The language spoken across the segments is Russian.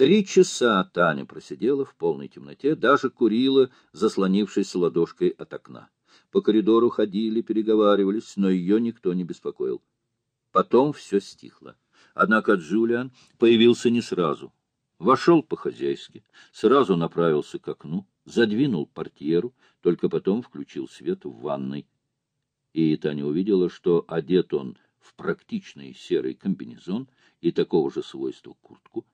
Три часа Таня просидела в полной темноте, даже курила, заслонившись ладошкой от окна. По коридору ходили, переговаривались, но ее никто не беспокоил. Потом все стихло. Однако Джулиан появился не сразу. Вошел по-хозяйски, сразу направился к окну, задвинул портьеру, только потом включил свет в ванной. И Таня увидела, что одет он в практичный серый комбинезон и такого же свойства куртку,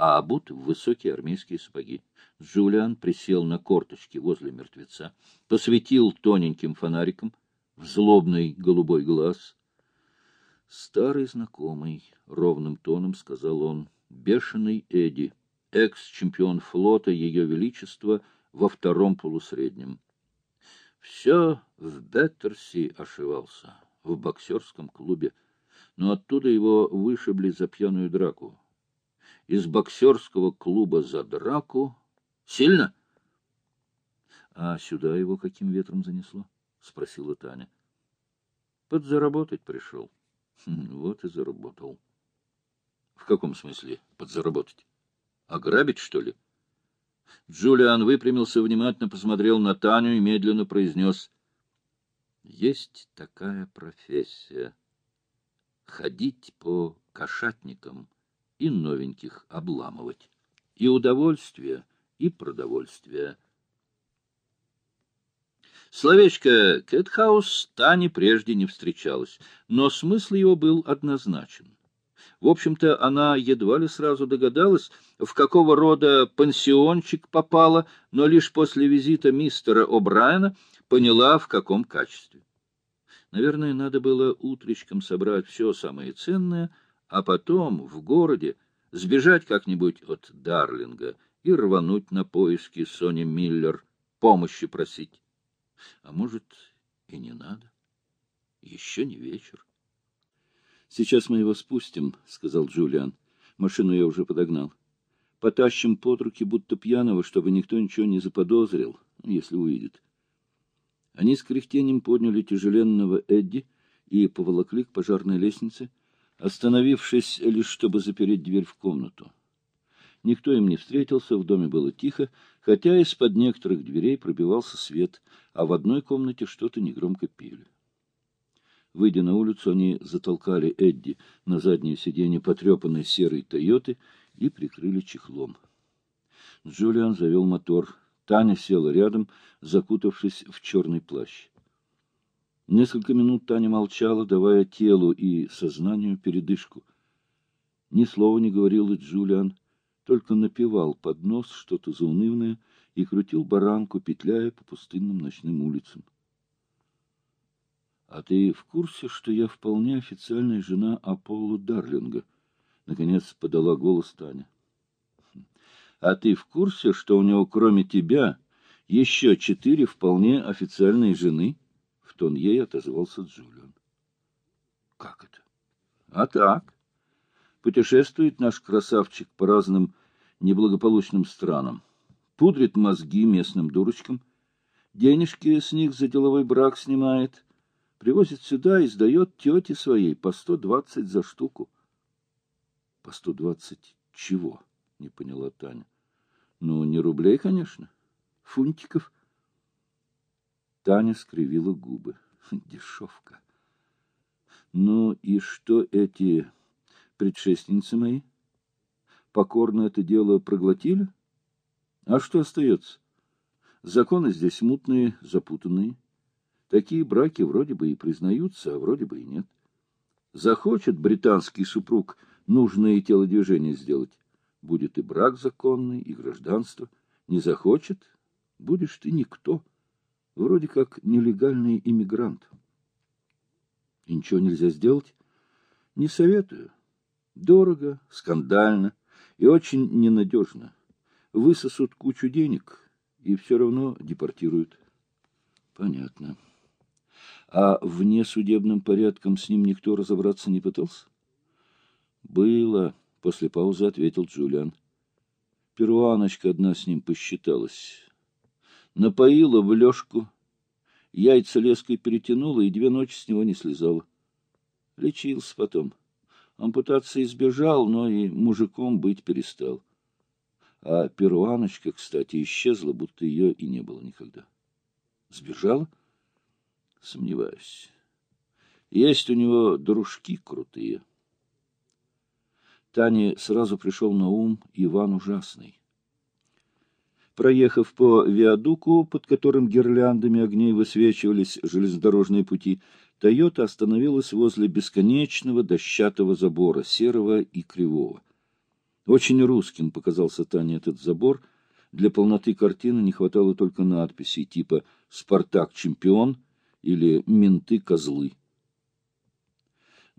а обут в высокие армейские сапоги. Джулиан присел на корточки возле мертвеца, посветил тоненьким фонариком в злобный голубой глаз. «Старый знакомый», — ровным тоном сказал он, — «бешеный Эдди, экс-чемпион флота Ее Величества во втором полусреднем». Все в Беттерси ошивался, в боксерском клубе, но оттуда его вышибли за пьяную драку из боксерского клуба за драку. Сильно? — А сюда его каким ветром занесло? — спросила Таня. — Подзаработать пришел. Хм, вот и заработал. — В каком смысле подзаработать? Ограбить, что ли? Джулиан выпрямился, внимательно посмотрел на Таню и медленно произнес. — Есть такая профессия — ходить по кошатникам — и новеньких обламывать. И удовольствие, и продовольствие. Словечко «Кэтхаус» Тане прежде не встречалось, но смысл его был однозначен. В общем-то, она едва ли сразу догадалась, в какого рода пансиончик попала, но лишь после визита мистера О'Брайена поняла, в каком качестве. Наверное, надо было утречком собрать все самое ценное — а потом в городе сбежать как-нибудь от Дарлинга и рвануть на поиски Сони Миллер, помощи просить. А может, и не надо. Еще не вечер. — Сейчас мы его спустим, — сказал Джулиан. Машину я уже подогнал. Потащим под руки, будто пьяного, чтобы никто ничего не заподозрил, если увидит. Они с кряхтением подняли тяжеленного Эдди и поволокли к пожарной лестнице, остановившись лишь чтобы запереть дверь в комнату. Никто им не встретился, в доме было тихо, хотя из-под некоторых дверей пробивался свет, а в одной комнате что-то негромко пели. Выйдя на улицу, они затолкали Эдди на заднее сиденье потрепанной серой «Тойоты» и прикрыли чехлом. Джулиан завел мотор. Таня села рядом, закутавшись в черный плащ. Несколько минут Таня молчала, давая телу и сознанию передышку. Ни слова не говорил и Джулиан, только напевал под нос что-то заунывное и крутил баранку, петляя по пустынным ночным улицам. — А ты в курсе, что я вполне официальная жена Аполло Дарлинга? — наконец подала голос Таня. — А ты в курсе, что у него, кроме тебя, еще четыре вполне официальные жены? — тон ей отозвался Джулиан. — Как это? — А так. Путешествует наш красавчик по разным неблагополучным странам, пудрит мозги местным дурочкам, денежки с них за деловой брак снимает, привозит сюда и сдает тете своей по сто двадцать за штуку. — По сто двадцать чего? — не поняла Таня. — Ну, не рублей, конечно. Фунтиков — Таня скривила губы. Дешевка. Ну и что эти предшественницы мои? Покорно это дело проглотили? А что остается? Законы здесь мутные, запутанные. Такие браки вроде бы и признаются, а вроде бы и нет. Захочет британский супруг нужные телодвижения сделать, будет и брак законный, и гражданство. Не захочет, будешь ты никто вроде как нелегальный иммигрант. И ничего нельзя сделать? Не советую. Дорого, скандально и очень ненадежно. Высосут кучу денег и все равно депортируют. Понятно. А вне судебным порядком с ним никто разобраться не пытался? Было, после паузы ответил Джулиан. Перуаночка одна с ним посчиталась напоила в лёжку, яйца леской перетянула и две ночи с него не слезала. Лечился потом. Ампутации избежал, но и мужиком быть перестал. А перуаночка, кстати, исчезла, будто ее и не было никогда. Сбежала? Сомневаюсь. Есть у него дружки крутые. Тане сразу пришел на ум Иван Ужасный. Проехав по виадуку, под которым гирляндами огней высвечивались железнодорожные пути, Тойота остановилась возле бесконечного дощатого забора, серого и кривого. Очень русским показался Тане этот забор. Для полноты картины не хватало только надписей типа «Спартак чемпион» или «Менты козлы».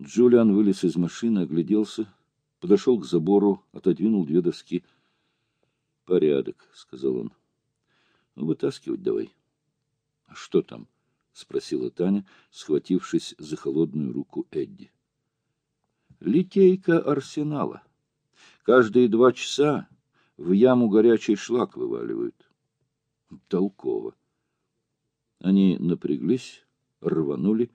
Джулиан вылез из машины, огляделся, подошел к забору, отодвинул две доски. «Порядок», — сказал он. «Ну, вытаскивать давай». «А что там?» — спросила Таня, схватившись за холодную руку Эдди. «Литейка арсенала». Каждые два часа в яму горячий шлак вываливают. Толково. Они напряглись, рванули.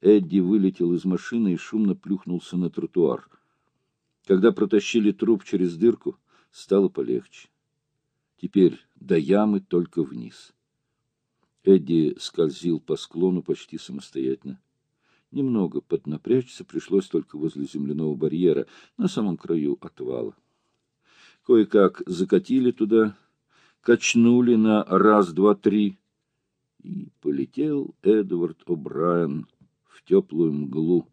Эдди вылетел из машины и шумно плюхнулся на тротуар. Когда протащили труп через дырку, стало полегче. Теперь до ямы только вниз. Эдди скользил по склону почти самостоятельно. Немного поднапрячься пришлось только возле земляного барьера, на самом краю отвала. Кое-как закатили туда, качнули на раз, два, три, и полетел Эдвард О'Брайен в теплую мглу.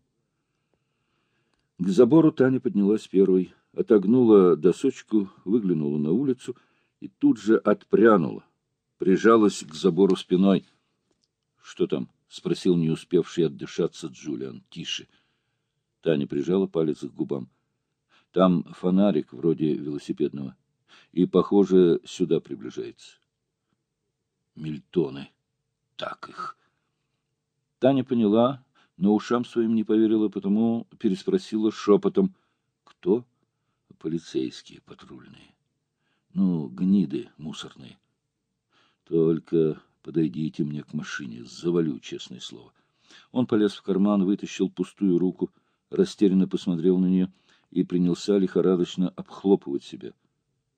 К забору Таня поднялась первой, отогнула досочку, выглянула на улицу и тут же отпрянула, прижалась к забору спиной. — Что там? —— спросил не успевший отдышаться Джулиан. — Тише. Таня прижала палец к губам. — Там фонарик вроде велосипедного. И, похоже, сюда приближается. Мильтоны. Так их. Таня поняла, но ушам своим не поверила, потому переспросила шепотом. — Кто? — Полицейские патрульные. Ну, гниды мусорные. Только Подойдите мне к машине, завалю, честное слово. Он полез в карман, вытащил пустую руку, растерянно посмотрел на нее и принялся лихорадочно обхлопывать себя.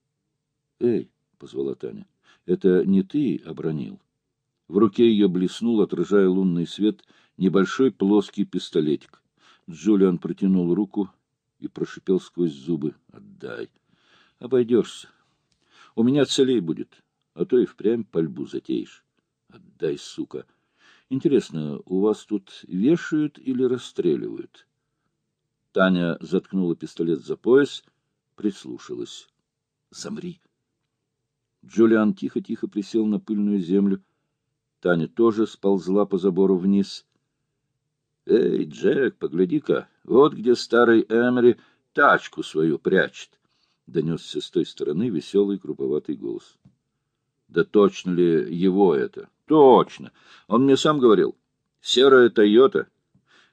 — Эй, — позвала Таня, — это не ты обронил? В руке ее блеснул, отражая лунный свет, небольшой плоский пистолетик. Джулиан протянул руку и прошипел сквозь зубы. — Отдай. — Обойдешься. У меня целей будет, а то и впрямь пальбу затеешь. Отдай, сука. Интересно, у вас тут вешают или расстреливают? Таня заткнула пистолет за пояс, прислушалась. Замри. Джулиан тихо-тихо присел на пыльную землю. Таня тоже сползла по забору вниз. — Эй, Джек, погляди-ка, вот где старый Эмери тачку свою прячет, — донесся с той стороны веселый грубоватый голос. — Да точно ли его это? Точно. Он мне сам говорил. Серая Тойота.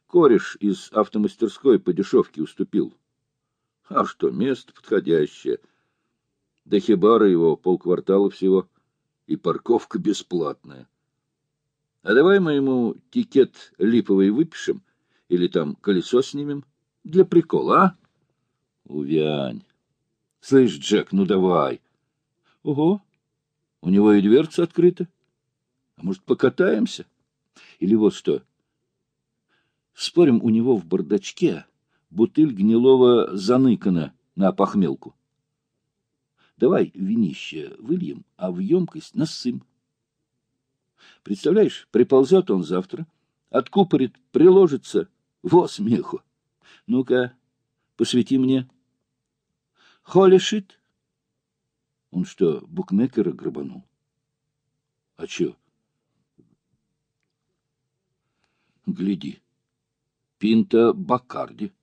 Кореш из автомастерской по дешевке уступил. А что, место подходящее. До хибара его полквартала всего. И парковка бесплатная. А давай мы ему тикет липовый выпишем или там колесо снимем. Для прикола, а? Увянь. Слышь, Джек, ну давай. Ого, у него и дверца открыта. А может, покатаемся? Или вот что. Спорим, у него в бардачке бутыль гнилого заныкана на похмелку. Давай винище выльем, а в емкость насым. Представляешь, приползет он завтра, откупорит, приложится. Во смеху! Ну-ка, посвети мне. Холишит? Он что, букмекера грабанул? А чё? Гляди. Пинта Бакарди.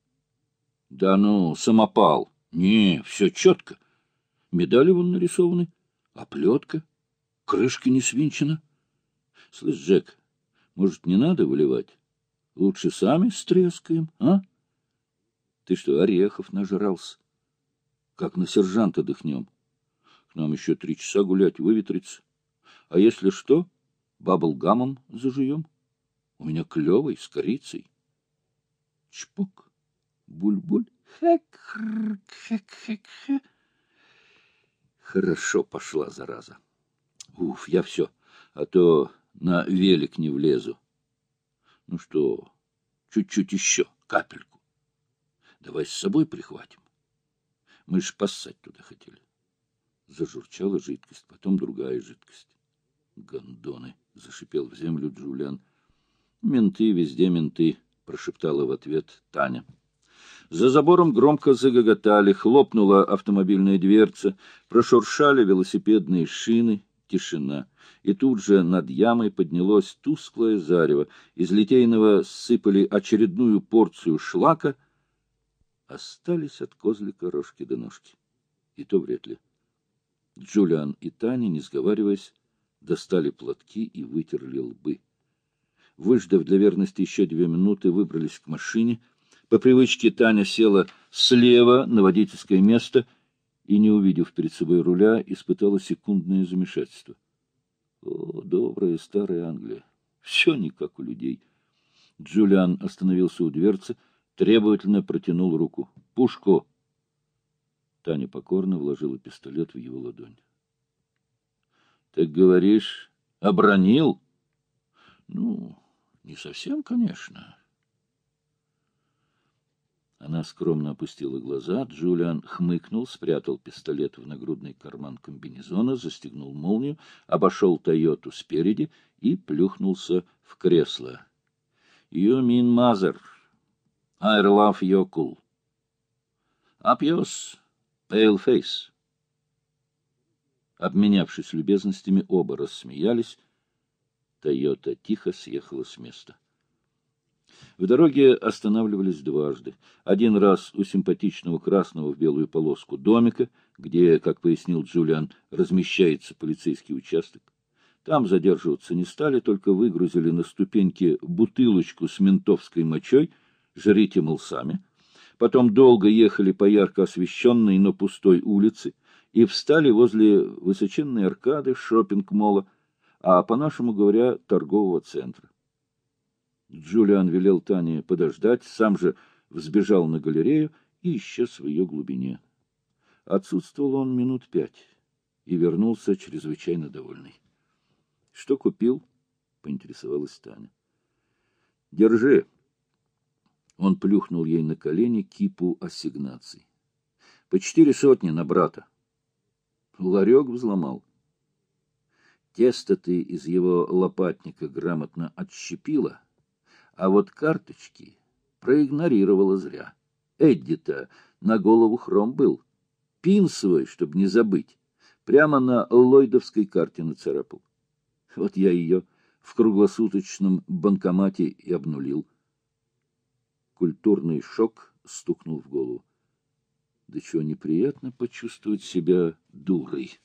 Да ну, самопал. Не, все четко. Медали вон нарисованы, оплетка, крышка не свинчена. Слышь, Джек, может, не надо выливать? Лучше сами стрескаем, а? Ты что, орехов нажрался? Как на сержанта дыхнем. К нам еще три часа гулять, выветриться. А если что, баблгамом зажуем? У меня клевый, с корицей. Чпок, буль-буль, хэк-хэк-хэк-хэк. Хорошо пошла, зараза. Уф, я все, а то на велик не влезу. Ну что, чуть-чуть еще, капельку. Давай с собой прихватим. Мы ж поссать туда хотели. Зажурчала жидкость, потом другая жидкость. Гондоны! — зашипел в землю Джулиан. «Менты, везде менты!» — прошептала в ответ Таня. За забором громко загоготали, хлопнула автомобильная дверца, прошуршали велосипедные шины, тишина. И тут же над ямой поднялось тусклое зарево, из литейного сыпали очередную порцию шлака. Остались от козлика рожки до ножки. И то вряд ли. Джулиан и Таня, не сговариваясь, достали платки и вытерли лбы. Выждав для верности еще две минуты, выбрались к машине. По привычке Таня села слева на водительское место и, не увидев перед собой руля, испытала секундное замешательство. О, добрая старая Англия! Все не как у людей. Джулиан остановился у дверцы, требовательно протянул руку. «Пушку!» Таня покорно вложила пистолет в его ладонь. Так говоришь, обронил? Ну, не совсем, конечно. Она скромно опустила глаза. Джулиан хмыкнул, спрятал пистолет в нагрудный карман комбинезона, застегнул молнию, обошел Тойоту спереди и плюхнулся в кресло. — You mean mother. I love your cool. Up yours, pale face. Обменявшись любезностями, оба рассмеялись. Тойота тихо съехала с места. В дороге останавливались дважды. Один раз у симпатичного красного в белую полоску домика, где, как пояснил Джулиан, размещается полицейский участок. Там задерживаться не стали, только выгрузили на ступеньки бутылочку с ментовской мочой, жрите, мол, сами. Потом долго ехали по ярко освещенной, но пустой улице, и встали возле высоченной аркады шопинг-мола, а, по-нашему говоря, торгового центра. Джулиан велел Тане подождать, сам же взбежал на галерею и исчез в ее глубине. Отсутствовал он минут пять и вернулся чрезвычайно довольный. — Что купил? — поинтересовалась Таня. — Держи. Он плюхнул ей на колени кипу ассигнаций. — По четыре сотни на брата. — Ларек взломал. Тесто ты из его лопатника грамотно отщепила, а вот карточки проигнорировала зря. Эдди-то на голову хром был. Пин свой, чтобы не забыть, прямо на ллойдовской карте нацарапал. Вот я ее в круглосуточном банкомате и обнулил. Культурный шок стукнул в голову. Да чего неприятно почувствовать себя дурой.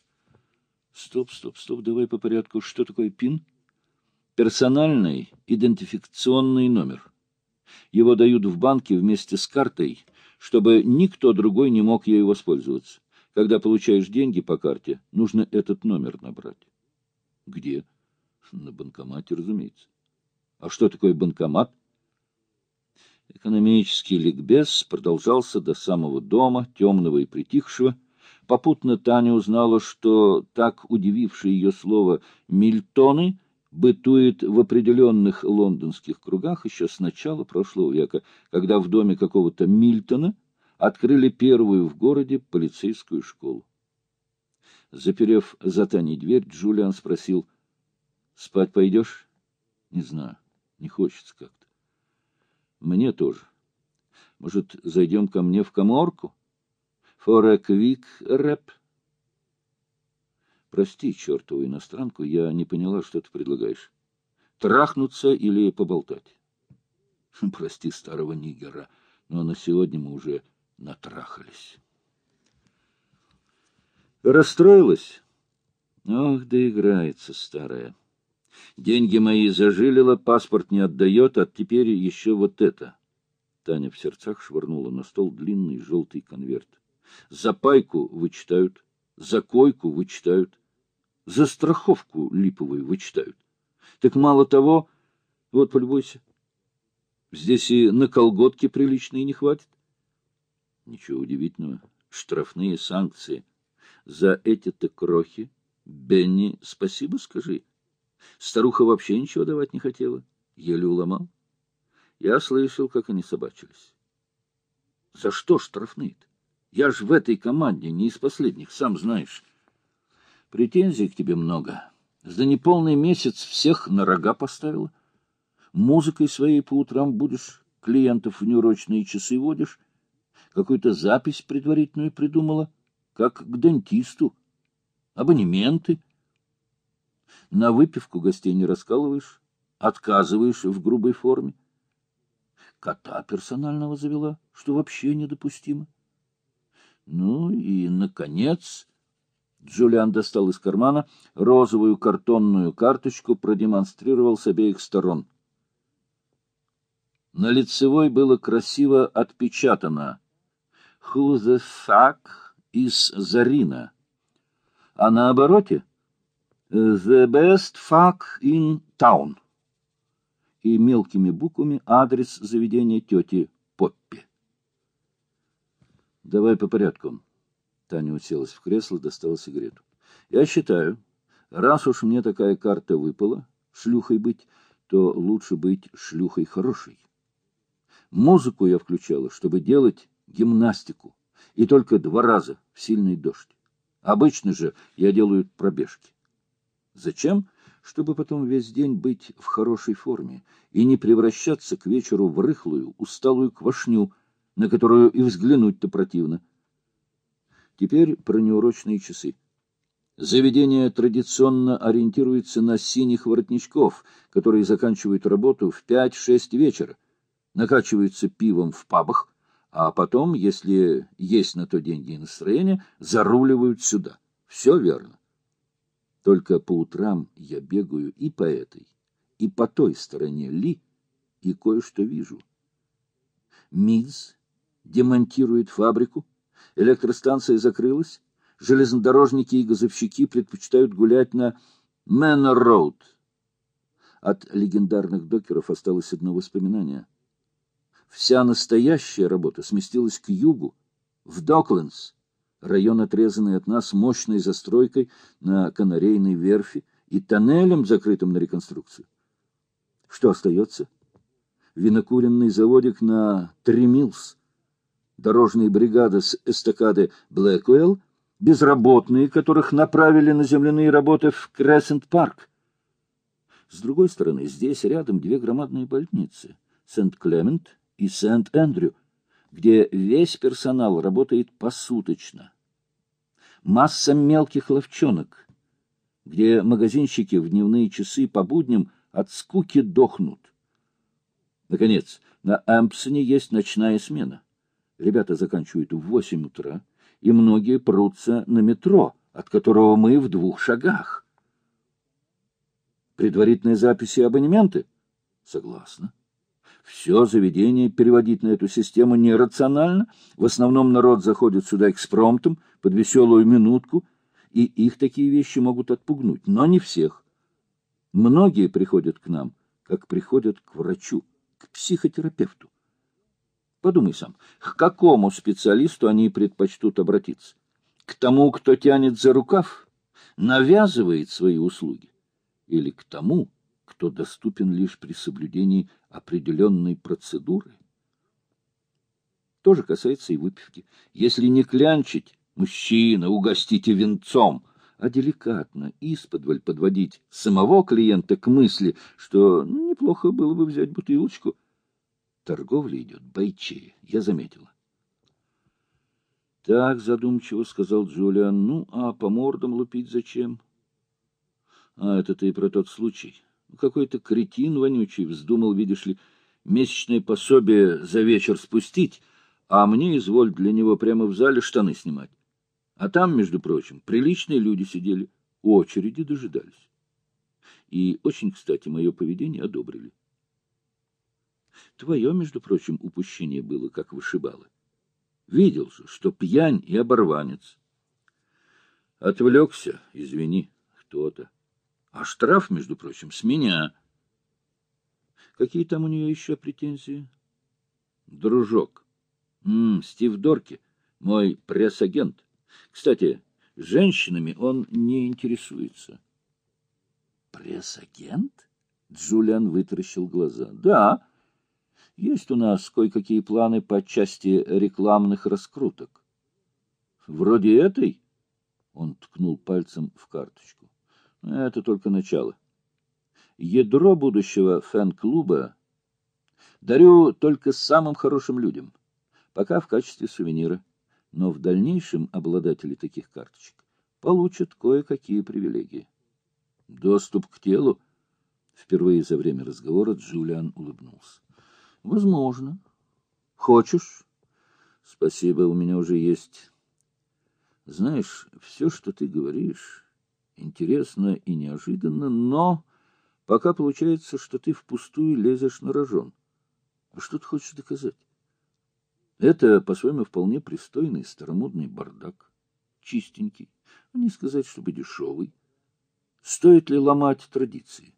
Стоп, стоп, стоп, давай по порядку. Что такое ПИН? Персональный идентификационный номер. Его дают в банке вместе с картой, чтобы никто другой не мог ею воспользоваться. Когда получаешь деньги по карте, нужно этот номер набрать. Где? На банкомате, разумеется. А что такое банкомат? Экономический ликбез продолжался до самого дома, темного и притихшего. Попутно Таня узнала, что так удивившее ее слово «мильтоны» бытует в определенных лондонских кругах еще с начала прошлого века, когда в доме какого-то Мильтона открыли первую в городе полицейскую школу. Заперев за Таней дверь, Джулиан спросил, «Спать пойдешь?» «Не знаю, не хочется как-то». Мне тоже. Может, зайдем ко мне в коморку? Quick rap? Прости, чертову иностранку, я не поняла, что ты предлагаешь. Трахнуться или поболтать? Прости старого нигера, но на сегодня мы уже натрахались. Расстроилась? Ох, да играется старая. Деньги мои зажилила, паспорт не отдает, а теперь еще вот это. Таня в сердцах швырнула на стол длинный желтый конверт. За пайку вычитают, за койку вычитают, за страховку липовую вычитают. Так мало того, вот полюбуйся, здесь и на колготки приличные не хватит. Ничего удивительного, штрафные санкции. За эти-то крохи Бенни спасибо скажи. Старуха вообще ничего давать не хотела. Еле уломал. Я слышал, как они собачились. За что штрафные-то? Я ж в этой команде не из последних, сам знаешь. Претензий к тебе много. За неполный месяц всех на рога поставила. Музыкой своей по утрам будешь, клиентов в неурочные часы водишь. Какую-то запись предварительную придумала, как к дентисту. Абонементы. На выпивку гостей не раскалываешь, отказываешь в грубой форме. Кота персонального завела, что вообще недопустимо. Ну и, наконец, Джулиан достал из кармана розовую картонную карточку, продемонстрировал с обеих сторон. На лицевой было красиво отпечатано «Who the fuck is Зарина?» А на обороте «The best fuck in town» и мелкими буквами адрес заведения тети Поппи. Давай по порядку. Таня уселась в кресло, достала сигарету. Я считаю, раз уж мне такая карта выпала, шлюхой быть, то лучше быть шлюхой хорошей. Музыку я включала, чтобы делать гимнастику, и только два раза в сильный дождь. Обычно же я делаю пробежки. Зачем? Чтобы потом весь день быть в хорошей форме и не превращаться к вечеру в рыхлую, усталую квашню, на которую и взглянуть-то противно. Теперь про неурочные часы. Заведение традиционно ориентируется на синих воротничков, которые заканчивают работу в 5-6 вечера, накачиваются пивом в пабах, а потом, если есть на то деньги и настроение, заруливают сюда. Все верно. Только по утрам я бегаю и по этой, и по той стороне Ли, и кое-что вижу. Мидз демонтирует фабрику, электростанция закрылась, железнодорожники и газовщики предпочитают гулять на Мэннер-Роуд. От легендарных докеров осталось одно воспоминание. Вся настоящая работа сместилась к югу, в Доклендс, район, отрезанный от нас мощной застройкой на канарейной верфи и тоннелем, закрытым на реконструкцию. Что остается? Винокуренный заводик на Тремилс, дорожные бригады с эстакады Блэквелл, безработные, которых направили на земляные работы в Крессент-парк. С другой стороны, здесь рядом две громадные больницы — Сент-Клемент и Сент-Эндрю, где весь персонал работает посуточно. Масса мелких ловчонок, где магазинщики в дневные часы по будням от скуки дохнут. Наконец, на Эмпсоне есть ночная смена. Ребята заканчивают в восемь утра, и многие прутся на метро, от которого мы в двух шагах. Предварительные записи и абонементы? Согласна. Все заведение переводить на эту систему нерационально. В основном народ заходит сюда экспромтом, под веселую минутку, и их такие вещи могут отпугнуть, но не всех. Многие приходят к нам, как приходят к врачу, к психотерапевту. Подумай сам, к какому специалисту они предпочтут обратиться? К тому, кто тянет за рукав, навязывает свои услуги? Или к тому, кто доступен лишь при соблюдении определенной процедуры? То же касается и выпивки. Если не клянчить, мужчина, угостите венцом, а деликатно, исподволь подводить самого клиента к мысли, что неплохо было бы взять бутылочку — Торговля идет бойчее, я заметила. Так, задумчиво сказал Джулиан, ну, а по мордам лупить зачем? А это ты про тот случай. Какой-то кретин вонючий вздумал, видишь ли, месячное пособие за вечер спустить, а мне изволь для него прямо в зале штаны снимать. А там, между прочим, приличные люди сидели, очереди дожидались. И очень, кстати, мое поведение одобрили. Твое, между прочим, упущение было, как вышибало. Видел же, что пьянь и оборванец. Отвлекся, извини, кто-то. А штраф, между прочим, с меня. Какие там у нее еще претензии? Дружок. М -м, Стив Дорки, мой пресс-агент. Кстати, Женщинами он не интересуется. Пресс-агент? Джулиан вытаращил глаза. Да, есть у нас кое-какие планы по части рекламных раскруток. Вроде этой? Он ткнул пальцем в карточку. Это только начало. Ядро будущего фэн-клуба дарю только самым хорошим людям, пока в качестве сувенира. Но в дальнейшем обладатели таких карточек получат кое-какие привилегии. Доступ к телу? Впервые за время разговора Джулиан улыбнулся. Возможно. Хочешь? Спасибо, у меня уже есть. Знаешь, все, что ты говоришь, интересно и неожиданно, но пока получается, что ты впустую лезешь на рожон. А что ты хочешь доказать? Это, по-своему, вполне пристойный старомодный бардак. Чистенький, не сказать, чтобы дешевый. Стоит ли ломать традиции?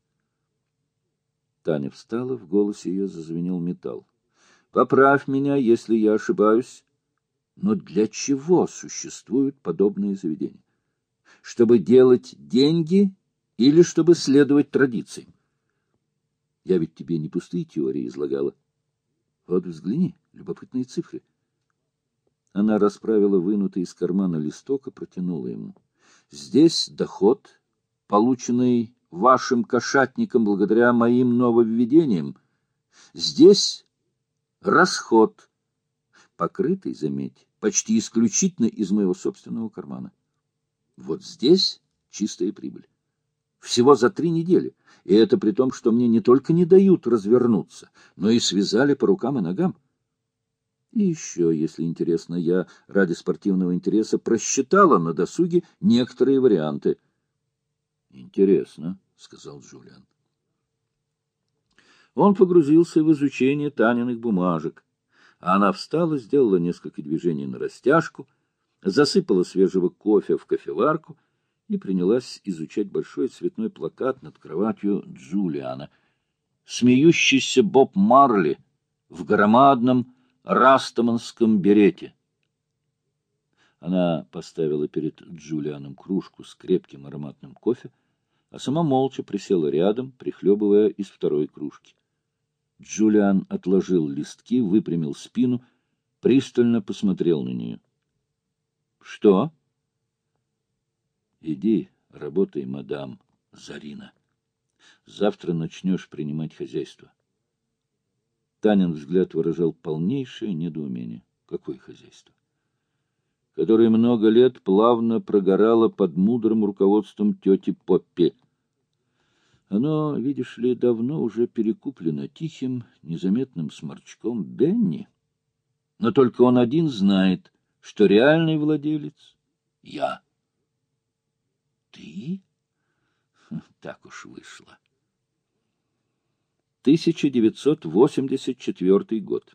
Таня встала, в голосе ее зазвенел металл. «Поправь меня, если я ошибаюсь. Но для чего существуют подобные заведения? Чтобы делать деньги или чтобы следовать традициям? Я ведь тебе не пустые теории излагала. Вот взгляни, любопытные цифры». Она расправила вынутый из кармана листок и протянула ему. «Здесь доход, полученный вашим кошатникам благодаря моим нововведениям. Здесь расход, покрытый, заметь, почти исключительно из моего собственного кармана. Вот здесь чистая прибыль. Всего за три недели. И это при том, что мне не только не дают развернуться, но и связали по рукам и ногам. И еще, если интересно, я ради спортивного интереса просчитала на досуге некоторые варианты — Интересно, сказал Джулиан. Он погрузился в изучение Таниных бумажек. Она встала, сделала несколько движений на растяжку, засыпала свежего кофе в кофеварку и принялась изучать большой цветной плакат над кроватью Джулиана. Смеющийся Боб Марли в громадном растаманском берете. Она поставила перед Джулианом кружку с крепким ароматным кофе, а сама молча присела рядом, прихлебывая из второй кружки. Джулиан отложил листки, выпрямил спину, пристально посмотрел на нее. — Что? — Иди, работай, мадам Зарина. Завтра начнешь принимать хозяйство. Танин взгляд выражал полнейшее недоумение. Какое хозяйство? Которое много лет плавно прогорало под мудрым руководством тети Поппи. Оно, видишь ли, давно уже перекуплено тихим, незаметным сморчком Бенни. Но только он один знает, что реальный владелец — я. Ты? Так уж вышло. 1984 год.